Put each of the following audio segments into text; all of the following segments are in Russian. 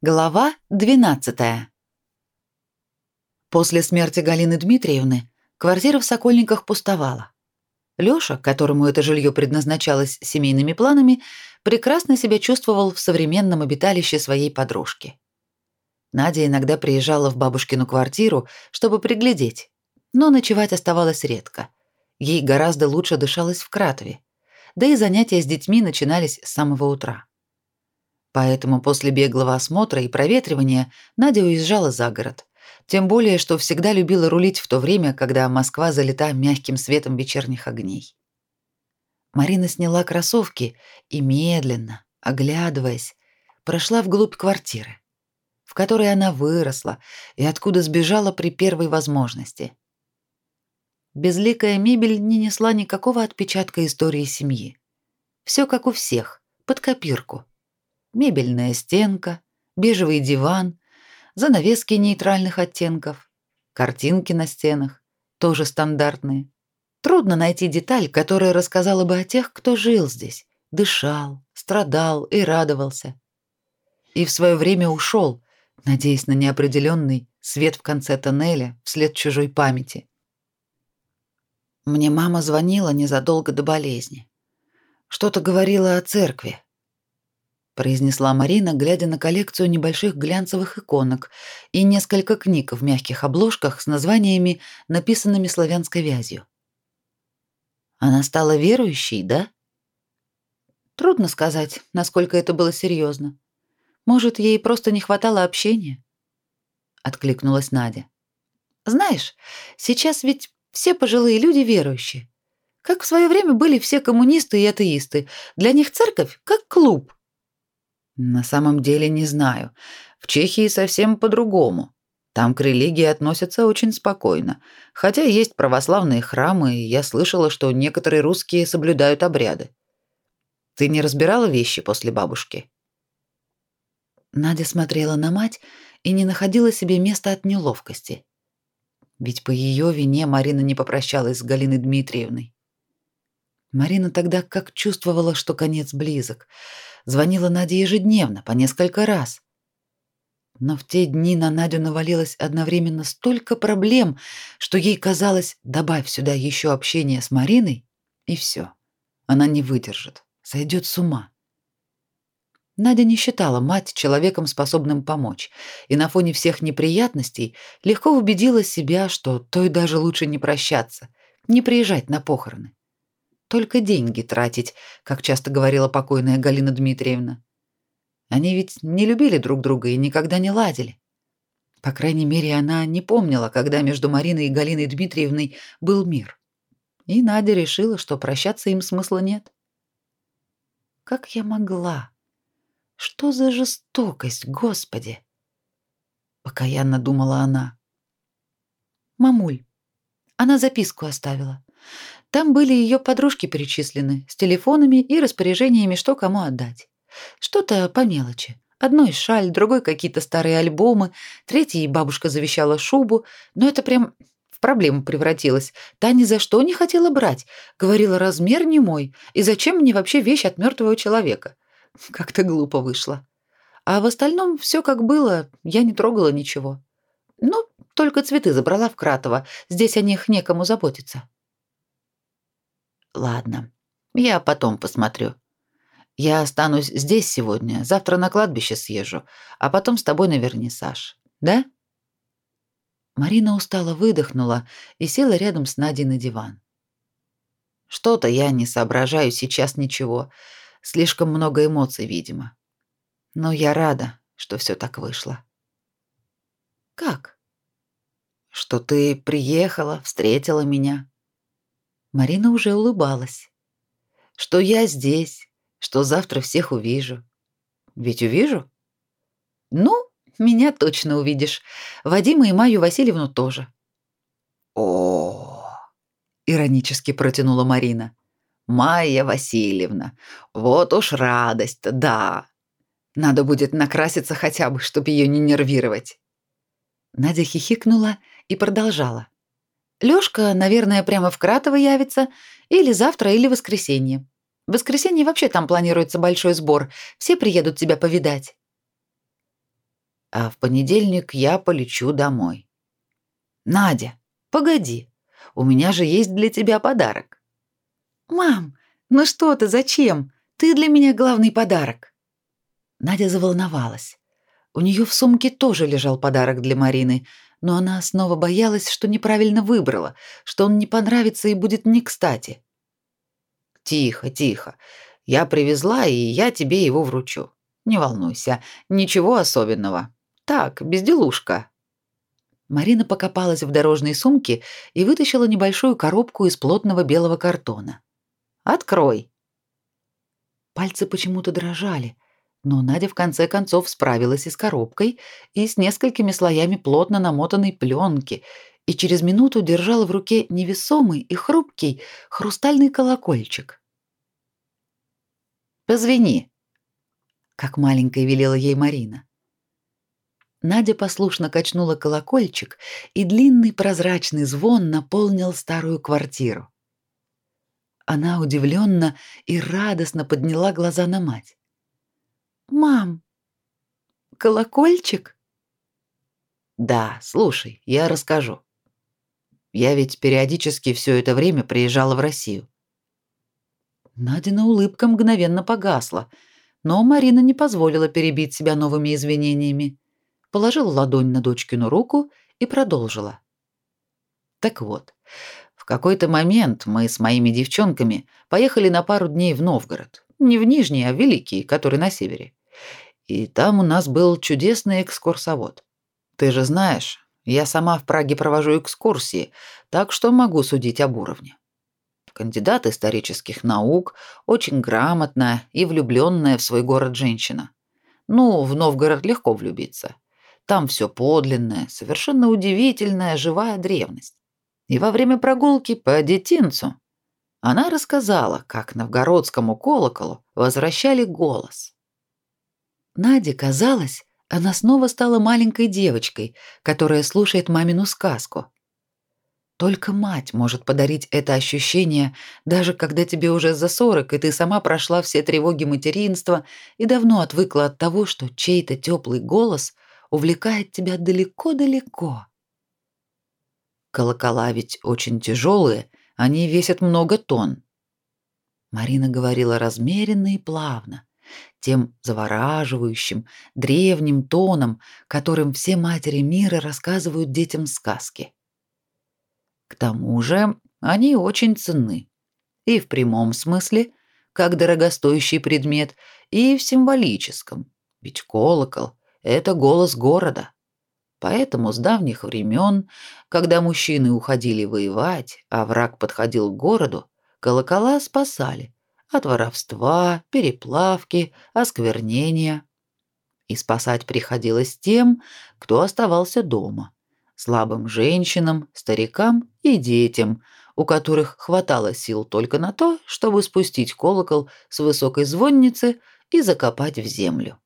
Глава 12. После смерти Галины Дмитриевны квартира в Сокольниках пустовала. Лёша, которому это жилье предназначалось семейными планами, прекрасно себя чувствовал в современном обиталище своей подружки. Надя иногда приезжала в бабушкину квартиру, чтобы приглядеть, но ночевать оставалось редко. Ей гораздо лучше дышалось в Кратове, да и занятия с детьми начинались с самого утра. Поэтому после беглого осмотра и проветривания Надя уезжала за город. Тем более, что всегда любила рулить в то время, когда Москва залита мягким светом вечерних огней. Марина сняла кроссовки и медленно, оглядываясь, прошла вглубь квартиры, в которой она выросла и откуда сбежала при первой возможности. Безликая мебель не несла никакого отпечатка истории семьи. Все как у всех, под копирку мебельная стенка, бежевый диван, занавески нейтральных оттенков, картинки на стенах, тоже стандартные. Трудно найти деталь, которая рассказала бы о тех, кто жил здесь, дышал, страдал и радовался. И в свое время ушел, надеясь на неопределенный свет в конце тоннеля вслед чужой памяти. Мне мама звонила незадолго до болезни. Что-то говорила о церкви, произнесла Марина, глядя на коллекцию небольших глянцевых иконок и несколько книг в мягких обложках с названиями, написанными славянской вязью. Она стала верующей, да? Трудно сказать, насколько это было серьезно. Может, ей просто не хватало общения? откликнулась Надя. Знаешь, сейчас ведь все пожилые люди верующие. Как в свое время были все коммунисты и атеисты. Для них церковь как клуб. На самом деле не знаю. В Чехии совсем по-другому. Там к религии относятся очень спокойно. Хотя есть православные храмы, и я слышала, что некоторые русские соблюдают обряды. Ты не разбирала вещи после бабушки? Надя смотрела на мать и не находила себе места от неловкости. Ведь по ее вине Марина не попрощалась с Галиной Дмитриевной. Марина тогда как чувствовала, что конец близок. Звонила Наде ежедневно, по несколько раз. Но в те дни на Надю навалилось одновременно столько проблем, что ей казалось, добавь сюда еще общение с Мариной, и все. Она не выдержит, сойдет с ума. Надя не считала мать человеком, способным помочь, и на фоне всех неприятностей легко убедила себя, что той даже лучше не прощаться, не приезжать на похороны только деньги тратить, как часто говорила покойная Галина Дмитриевна. Они ведь не любили друг друга и никогда не ладили. По крайней мере, она не помнила, когда между Мариной и Галиной Дмитриевной был мир. И Надя решила, что прощаться им смысла нет. Как я могла? Что за жестокость, Господи? Покаянно думала она. Мамуль, она записку оставила. Там были ее подружки перечислены, с телефонами и распоряжениями, что кому отдать. Что-то по мелочи. Одной шаль, другой какие-то старые альбомы, третьей бабушка завещала шубу, но это прям в проблему превратилось. Та ни за что не хотела брать, говорила, размер не мой, и зачем мне вообще вещь от мертвого человека? Как-то глупо вышло. А в остальном все как было, я не трогала ничего. Ну, только цветы забрала в Кратово, здесь о них некому заботиться. Ладно, я потом посмотрю. Я останусь здесь сегодня, завтра на кладбище съезжу, а потом с тобой на вернисаж. Да? Марина устало выдохнула и села рядом с Надей на диван. Что-то я не соображаю сейчас ничего. Слишком много эмоций, видимо. Но я рада, что все так вышло. Как? Что ты приехала, встретила меня. Марина уже улыбалась. Что я здесь, что завтра всех увижу. Ведь увижу? Ну, меня точно увидишь. Вадима и Майю Васильевну тоже. О, иронически протянула Марина. Майя Васильевна, вот уж радость-то, да. Надо будет накраситься хотя бы, чтобы ее не нервировать. Надя хихикнула и продолжала. Лёшка, наверное, прямо в Кратово явится, или завтра, или в воскресенье. В воскресенье вообще там планируется большой сбор, все приедут тебя повидать. А в понедельник я полечу домой. Надя, погоди. У меня же есть для тебя подарок. Мам, ну что ты, зачем? Ты для меня главный подарок. Надя заволновалась. У нее в сумке тоже лежал подарок для Марины, но она снова боялась, что неправильно выбрала, что он не понравится и будет не кстати. Тихо, тихо. Я привезла, и я тебе его вручу. Не волнуйся, ничего особенного. Так, безделушка. Марина покопалась в дорожной сумке и вытащила небольшую коробку из плотного белого картона. Открой. Пальцы почему-то дрожали, но Надя в конце концов справилась и с коробкой, и с несколькими слоями плотно намотанной пленки, и через минуту держала в руке невесомый и хрупкий хрустальный колокольчик. «Позвени», — как маленькая велела ей Марина. Надя послушно качнула колокольчик, и длинный прозрачный звон наполнил старую квартиру. Она удивленно и радостно подняла глаза на мать. «Мам, колокольчик?» «Да, слушай, я расскажу. Я ведь периодически все это время приезжала в Россию». Надина улыбка мгновенно погасла, но Марина не позволила перебить себя новыми извинениями. Положила ладонь на дочкину руку и продолжила. «Так вот, в какой-то момент мы с моими девчонками поехали на пару дней в Новгород. Не в Нижний, а в Великий, который на севере. И там у нас был чудесный экскурсовод. Ты же знаешь, я сама в Праге провожу экскурсии, так что могу судить об уровне. Кандидат исторических наук, очень грамотная и влюбленная в свой город женщина. Ну, в Новгород легко влюбиться. Там все подлинное, совершенно удивительная живая древность. И во время прогулки по детинцу она рассказала, как новгородскому колоколу возвращали голос. Наде казалось, она снова стала маленькой девочкой, которая слушает мамину сказку. Только мать может подарить это ощущение, даже когда тебе уже за сорок, и ты сама прошла все тревоги материнства и давно отвыкла от того, что чей-то теплый голос увлекает тебя далеко-далеко. Колокола ведь очень тяжелые, они весят много тонн. Марина говорила размеренно и плавно, тем завораживающим, древним тоном, которым все матери мира рассказывают детям сказки. К тому же они очень ценны. И в прямом смысле, как дорогостоящий предмет, и в символическом. Ведь колокол — это голос города. Поэтому с давних времен, когда мужчины уходили воевать, а враг подходил к городу, колокола спасали, от воровства, переплавки, осквернения. И спасать приходилось тем, кто оставался дома. Слабым женщинам, старикам и детям, у которых хватало сил только на то, чтобы спустить колокол с высокой звонницы и закопать в землю.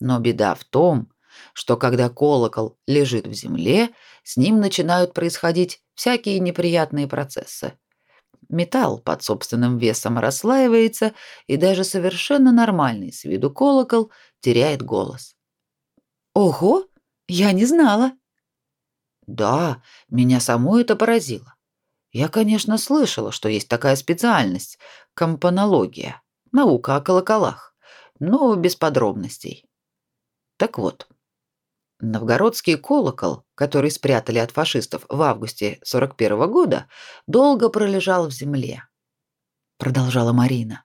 Но беда в том, что когда колокол лежит в земле, с ним начинают происходить всякие неприятные процессы. Металл под собственным весом расслаивается, и даже совершенно нормальный с виду колокол теряет голос. Ого, я не знала. Да, меня само это поразило. Я, конечно, слышала, что есть такая специальность компонология, наука о колоколах, но без подробностей. Так вот, Новгородский колокол, который спрятали от фашистов в августе 41 -го года, долго пролежал в земле, продолжала Марина.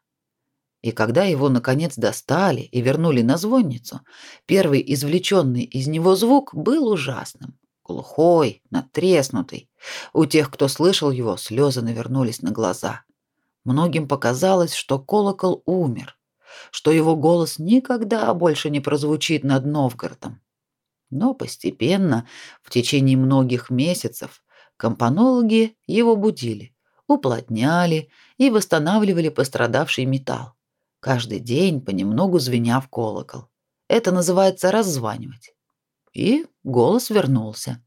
И когда его наконец достали и вернули на звонницу, первый извлеченный из него звук был ужасным, глухой, натреснутый. У тех, кто слышал его, слезы навернулись на глаза. Многим показалось, что колокол умер, что его голос никогда больше не прозвучит над Новгородом. Но постепенно, в течение многих месяцев, компонологи его будили, уплотняли и восстанавливали пострадавший металл. Каждый день понемногу звеня в колокол. Это называется раззванивать. И голос вернулся.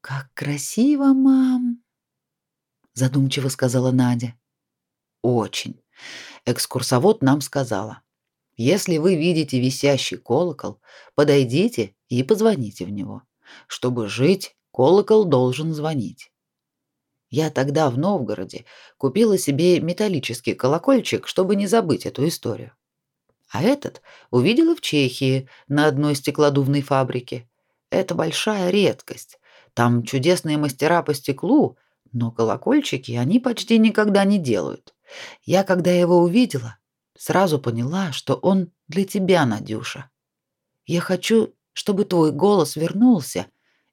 «Как красиво, мам!» Задумчиво сказала Надя. «Очень. Экскурсовод нам сказала. Если вы видите висящий колокол, подойдите и позвоните в него. Чтобы жить, колокол должен звонить. Я тогда в Новгороде купила себе металлический колокольчик, чтобы не забыть эту историю. А этот увидела в Чехии на одной стеклодувной фабрике. Это большая редкость. Там чудесные мастера по стеклу, но колокольчики они почти никогда не делают. Я, когда его увидела, сразу поняла, что он для тебя, Надюша. Я хочу, чтобы твой голос вернулся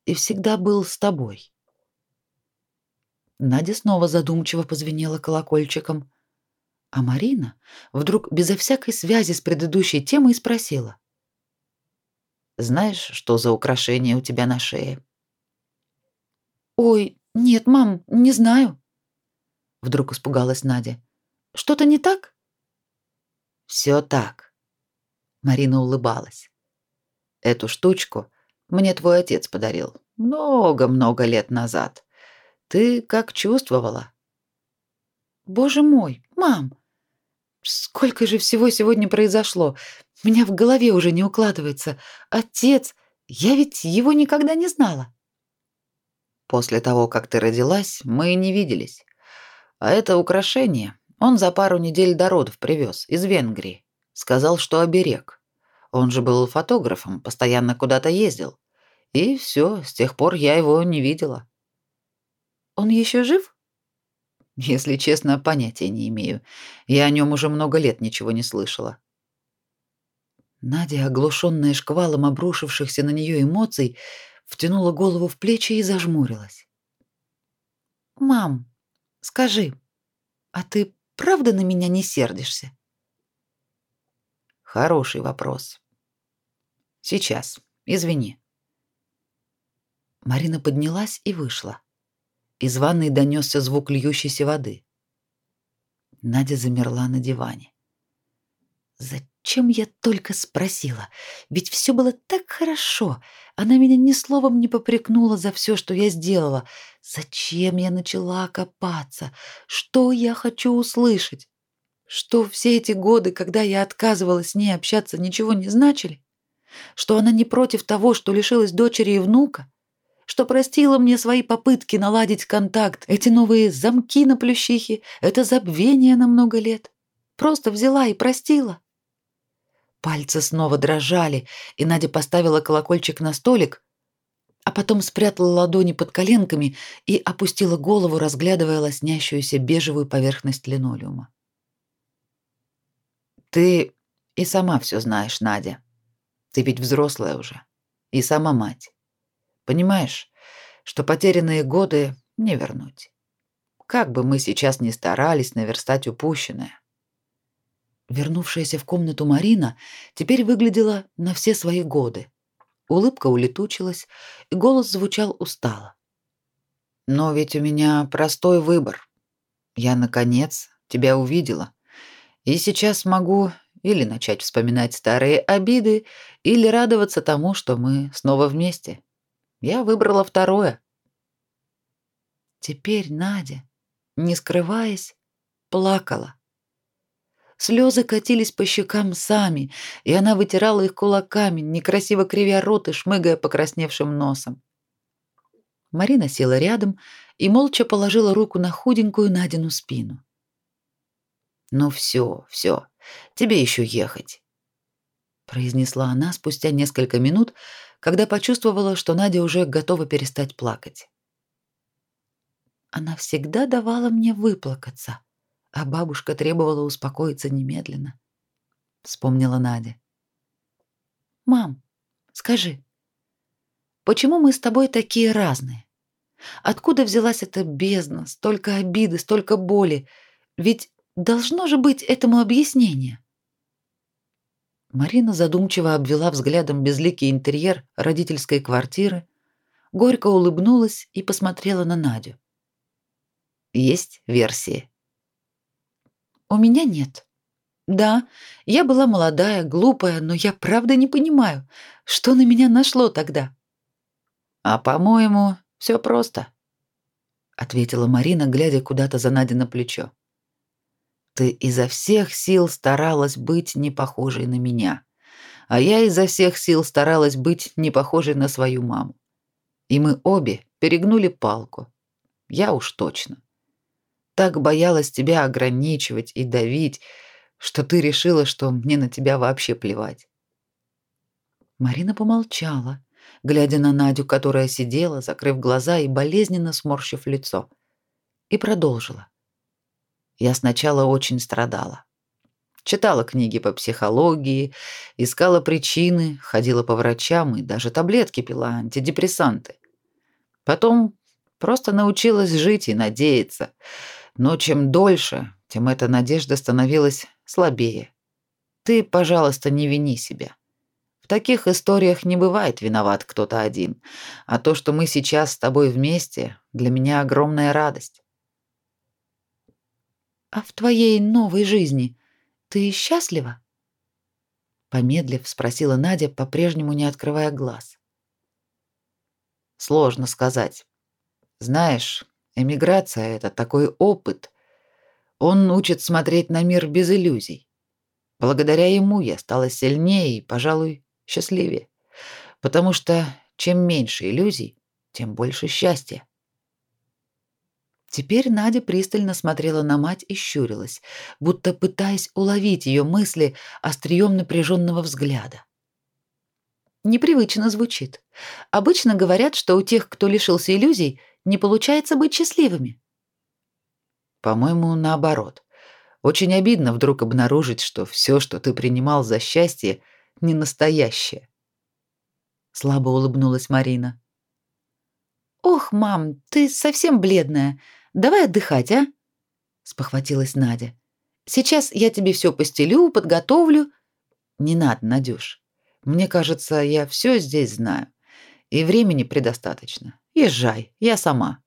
и всегда был с тобой. Надя снова задумчиво позвенела колокольчиком, а Марина вдруг безо всякой связи с предыдущей темой спросила: "Знаешь, что за украшение у тебя на шее?" «Ой, нет, мам, не знаю». Вдруг испугалась Надя. «Что-то не так?» «Все так». Марина улыбалась. «Эту штучку мне твой отец подарил много-много лет назад. Ты как чувствовала?» «Боже мой, мам, сколько же всего сегодня произошло. Меня в голове уже не укладывается. Отец, я ведь его никогда не знала». После того, как ты родилась, мы не виделись. А это украшение он за пару недель до родов привез из Венгрии. Сказал, что оберег. Он же был фотографом, постоянно куда-то ездил. И все, с тех пор я его не видела. Он еще жив? Если честно, понятия не имею. Я о нем уже много лет ничего не слышала. Надя, оглушенная шквалом обрушившихся на нее эмоций, втянула голову в плечи и зажмурилась. «Мам, скажи, а ты правда на меня не сердишься?» «Хороший вопрос. Сейчас, извини». Марина поднялась и вышла. Из ванной донесся звук льющейся воды. Надя замерла на диване. Зачем я только спросила? Ведь все было так хорошо. Она меня ни словом не попрекнула за все, что я сделала. Зачем я начала копаться? Что я хочу услышать? Что все эти годы, когда я отказывалась с ней общаться, ничего не значили? Что она не против того, что лишилась дочери и внука? Что простила мне свои попытки наладить контакт, эти новые замки на плющихе, это забвение на много лет? Просто взяла и простила? Пальцы снова дрожали, и Надя поставила колокольчик на столик, а потом спрятала ладони под коленками и опустила голову, разглядывая лоснящуюся бежевую поверхность линолеума. Ты и сама все знаешь, Надя. Ты ведь взрослая уже и сама мать. Понимаешь, что потерянные годы не вернуть. Как бы мы сейчас ни старались наверстать упущенное, Вернувшаяся в комнату Марина теперь выглядела на все свои годы. Улыбка улетучилась, и голос звучал устало. Но ведь у меня простой выбор. Я наконец тебя увидела. И сейчас могу или начать вспоминать старые обиды, или радоваться тому, что мы снова вместе. Я выбрала второе. Теперь Надя, не скрываясь, плакала. Слезы катились по щекам сами, и она вытирала их кулаками, некрасиво кривя рот и шмыгая покрасневшим носом. Марина села рядом и молча положила руку на худенькую Надину спину. «Ну все, все, тебе еще ехать», — произнесла она спустя несколько минут, когда почувствовала, что Надя уже готова перестать плакать. «Она всегда давала мне выплакаться», а бабушка требовала успокоиться немедленно. Вспомнила Надя. Мам, скажи, почему мы с тобой такие разные? Откуда взялась эта бездна, столько обиды, столько боли? Ведь должно же быть этому объяснение. Марина задумчиво обвела взглядом безликий интерьер родительской квартиры, горько улыбнулась и посмотрела на Надю. Есть версии. У меня нет. Да, я была молодая, глупая, но я правда не понимаю, что на меня нашло тогда. А, по-моему, все просто, ответила Марина, глядя куда-то за Надя на плечо. Ты изо всех сил старалась быть не похожей на меня, а я изо всех сил старалась быть не похожей на свою маму. И мы обе перегнули палку. Я уж точно. Так боялась тебя ограничивать и давить, что ты решила, что мне на тебя вообще плевать. Марина помолчала, глядя на Надю, которая сидела, закрыв глаза и болезненно сморщив лицо, и продолжила. Я сначала очень страдала. Читала книги по психологии, искала причины, ходила по врачам и даже таблетки пила, антидепрессанты. Потом просто научилась жить и надеяться. Но чем дольше, тем эта надежда становилась слабее. Ты, пожалуйста, не вини себя. В таких историях не бывает виноват кто-то один, а то, что мы сейчас с тобой вместе, для меня огромная радость. А в твоей новой жизни ты счастлива? Помедлив, спросила Надя, по-прежнему не открывая глаз. Сложно сказать. Знаешь, эмиграция это такой опыт. Он учит смотреть на мир без иллюзий. Благодаря ему я стала сильнее и, пожалуй, счастливее. Потому что чем меньше иллюзий, тем больше счастья. Теперь Надя пристально смотрела на мать и щурилась, будто пытаясь уловить ее мысли острием напряженного взгляда. Непривычно звучит. Обычно говорят, что у тех, кто лишился иллюзий, не получается быть счастливыми. По-моему, наоборот. Очень обидно вдруг обнаружить, что все, что ты принимал за счастье, не настоящее. Слабо улыбнулась Марина. Ох, мам, ты совсем бледная. Давай отдыхать, а? спохватилась Надя. Сейчас я тебе все постелю, подготовлю. Не надо, Надюш. Мне кажется, я все здесь знаю. И времени предостаточно. Езжай, я сама.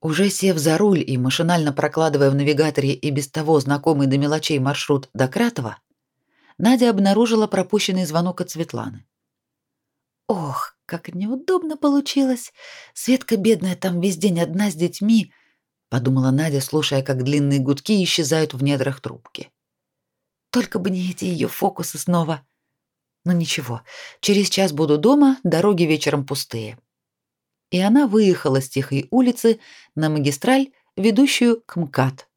Уже сев за руль и машинально прокладывая в навигаторе и без того знакомый до мелочей маршрут до Кратова, Надя обнаружила пропущенный звонок от Светланы. Ох, как неудобно получилось. Светка бедная там весь день одна с детьми подумала Надя, слушая, как длинные гудки исчезают в недрах трубки. Только бы не эти ее фокусы снова. Но ничего, через час буду дома, дороги вечером пустые. И она выехала с тихой улицы на магистраль, ведущую к МКАД.